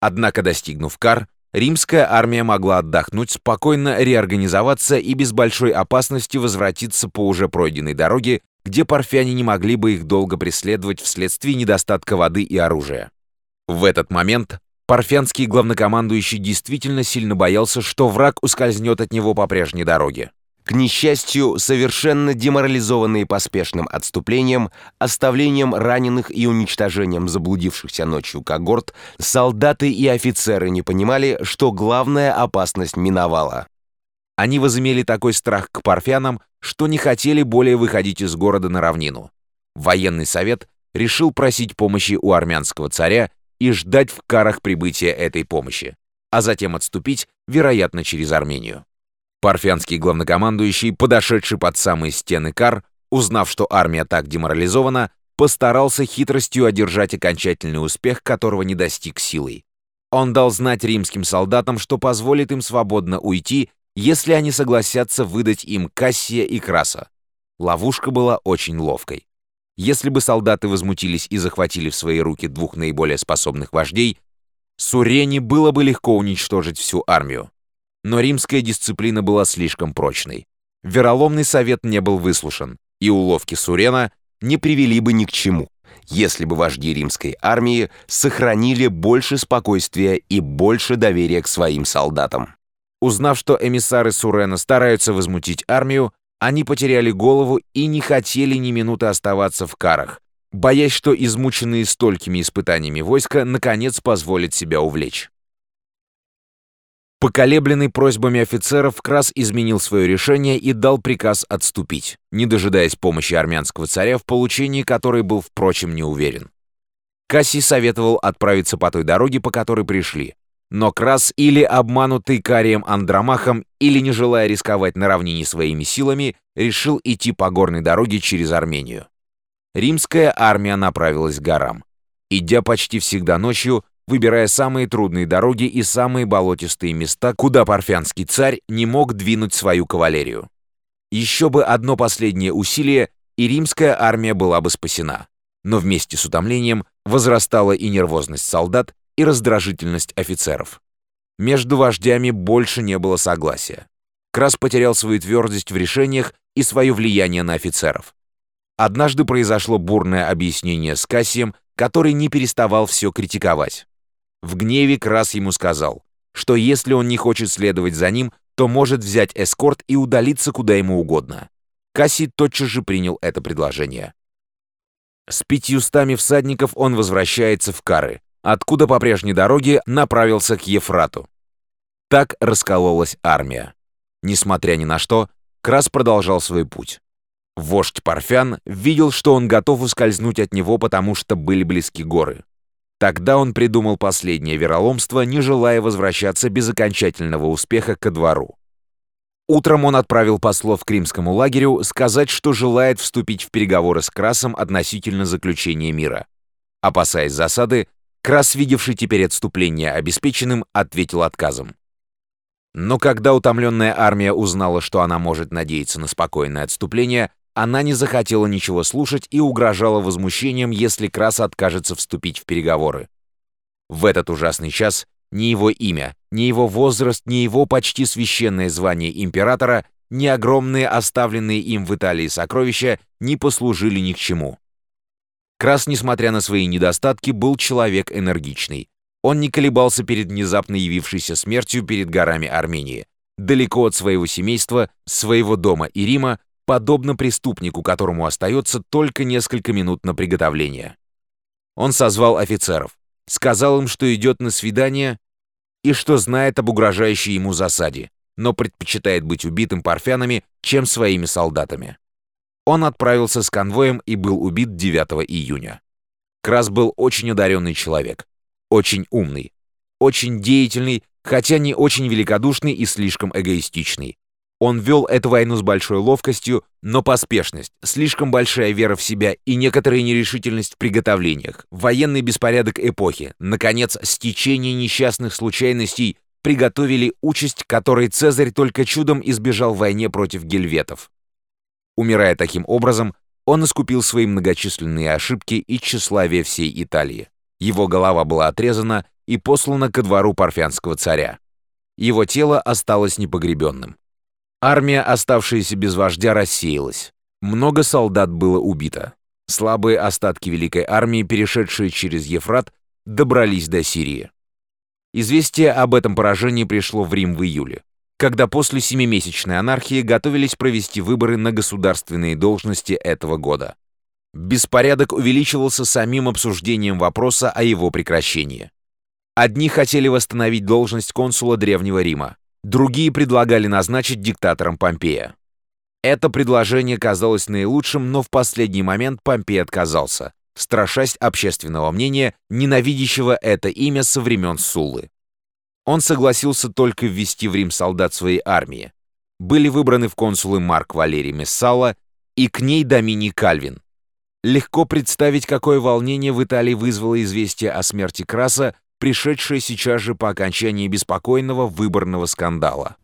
Однако, достигнув Кар, римская армия могла отдохнуть, спокойно реорганизоваться и без большой опасности возвратиться по уже пройденной дороге, где парфяне не могли бы их долго преследовать вследствие недостатка воды и оружия. В этот момент парфянский главнокомандующий действительно сильно боялся, что враг ускользнет от него по прежней дороге. К несчастью, совершенно деморализованные поспешным отступлением, оставлением раненых и уничтожением заблудившихся ночью когорт, солдаты и офицеры не понимали, что главная опасность миновала. Они возымели такой страх к парфянам, что не хотели более выходить из города на равнину. Военный совет решил просить помощи у армянского царя и ждать в карах прибытия этой помощи, а затем отступить, вероятно, через Армению. Парфянский главнокомандующий, подошедший под самые стены Кар, узнав, что армия так деморализована, постарался хитростью одержать окончательный успех, которого не достиг силой. Он дал знать римским солдатам, что позволит им свободно уйти, если они согласятся выдать им Кассия и Краса. Ловушка была очень ловкой. Если бы солдаты возмутились и захватили в свои руки двух наиболее способных вождей, Сурене было бы легко уничтожить всю армию. Но римская дисциплина была слишком прочной. Вероломный совет не был выслушан, и уловки Сурена не привели бы ни к чему, если бы вожди римской армии сохранили больше спокойствия и больше доверия к своим солдатам. Узнав, что эмиссары Сурена стараются возмутить армию, они потеряли голову и не хотели ни минуты оставаться в карах, боясь, что измученные столькими испытаниями войска наконец позволят себя увлечь. Поколебленный просьбами офицеров, Крас изменил свое решение и дал приказ отступить, не дожидаясь помощи армянского царя, в получении которой был, впрочем, не уверен. Кассий советовал отправиться по той дороге, по которой пришли. Но Крас, или обманутый Карием Андромахом, или не желая рисковать на равнине своими силами, решил идти по горной дороге через Армению. Римская армия направилась к горам. Идя почти всегда ночью, выбирая самые трудные дороги и самые болотистые места, куда парфянский царь не мог двинуть свою кавалерию. Еще бы одно последнее усилие, и римская армия была бы спасена. Но вместе с утомлением возрастала и нервозность солдат, и раздражительность офицеров. Между вождями больше не было согласия. Крас потерял свою твердость в решениях и свое влияние на офицеров. Однажды произошло бурное объяснение с Кассием, который не переставал все критиковать. В гневе Крас ему сказал, что если он не хочет следовать за ним, то может взять эскорт и удалиться куда ему угодно. Кассий тотчас же принял это предложение. С пятьюстами всадников он возвращается в Кары, откуда по прежней дороге направился к Ефрату. Так раскололась армия. Несмотря ни на что, Крас продолжал свой путь. Вождь Парфян видел, что он готов ускользнуть от него, потому что были близки горы. Тогда он придумал последнее вероломство, не желая возвращаться без окончательного успеха ко двору. Утром он отправил послов к римскому лагерю сказать, что желает вступить в переговоры с Красом относительно заключения мира. Опасаясь засады, Крас, видевший теперь отступление обеспеченным, ответил отказом. Но когда утомленная армия узнала, что она может надеяться на спокойное отступление, она не захотела ничего слушать и угрожала возмущением, если Крас откажется вступить в переговоры. В этот ужасный час ни его имя, ни его возраст, ни его почти священное звание императора, ни огромные оставленные им в Италии сокровища не послужили ни к чему. Крас, несмотря на свои недостатки, был человек энергичный. Он не колебался перед внезапно явившейся смертью перед горами Армении. Далеко от своего семейства, своего дома и Рима, подобно преступнику, которому остается только несколько минут на приготовление. Он созвал офицеров, сказал им, что идет на свидание и что знает об угрожающей ему засаде, но предпочитает быть убитым парфянами, чем своими солдатами. Он отправился с конвоем и был убит 9 июня. Крас был очень одаренный человек, очень умный, очень деятельный, хотя не очень великодушный и слишком эгоистичный. Он вел эту войну с большой ловкостью, но поспешность, слишком большая вера в себя и некоторая нерешительность в приготовлениях, военный беспорядок эпохи, наконец, стечение несчастных случайностей приготовили участь, которой Цезарь только чудом избежал в войне против гельветов. Умирая таким образом, он искупил свои многочисленные ошибки и тщеславие всей Италии. Его голова была отрезана, и послана ко двору парфянского царя. Его тело осталось непогребенным. Армия, оставшаяся без вождя, рассеялась. Много солдат было убито. Слабые остатки Великой армии, перешедшие через Ефрат, добрались до Сирии. Известие об этом поражении пришло в Рим в июле, когда после семимесячной анархии готовились провести выборы на государственные должности этого года. Беспорядок увеличивался самим обсуждением вопроса о его прекращении. Одни хотели восстановить должность консула Древнего Рима, другие предлагали назначить диктатором Помпея. Это предложение казалось наилучшим, но в последний момент Помпей отказался, страшась общественного мнения, ненавидящего это имя со времен Суллы. Он согласился только ввести в Рим солдат своей армии. Были выбраны в консулы Марк Валерий Мессала и к ней Домини Кальвин. Легко представить, какое волнение в Италии вызвало известие о смерти Краса, пришедшее сейчас же по окончании беспокойного выборного скандала.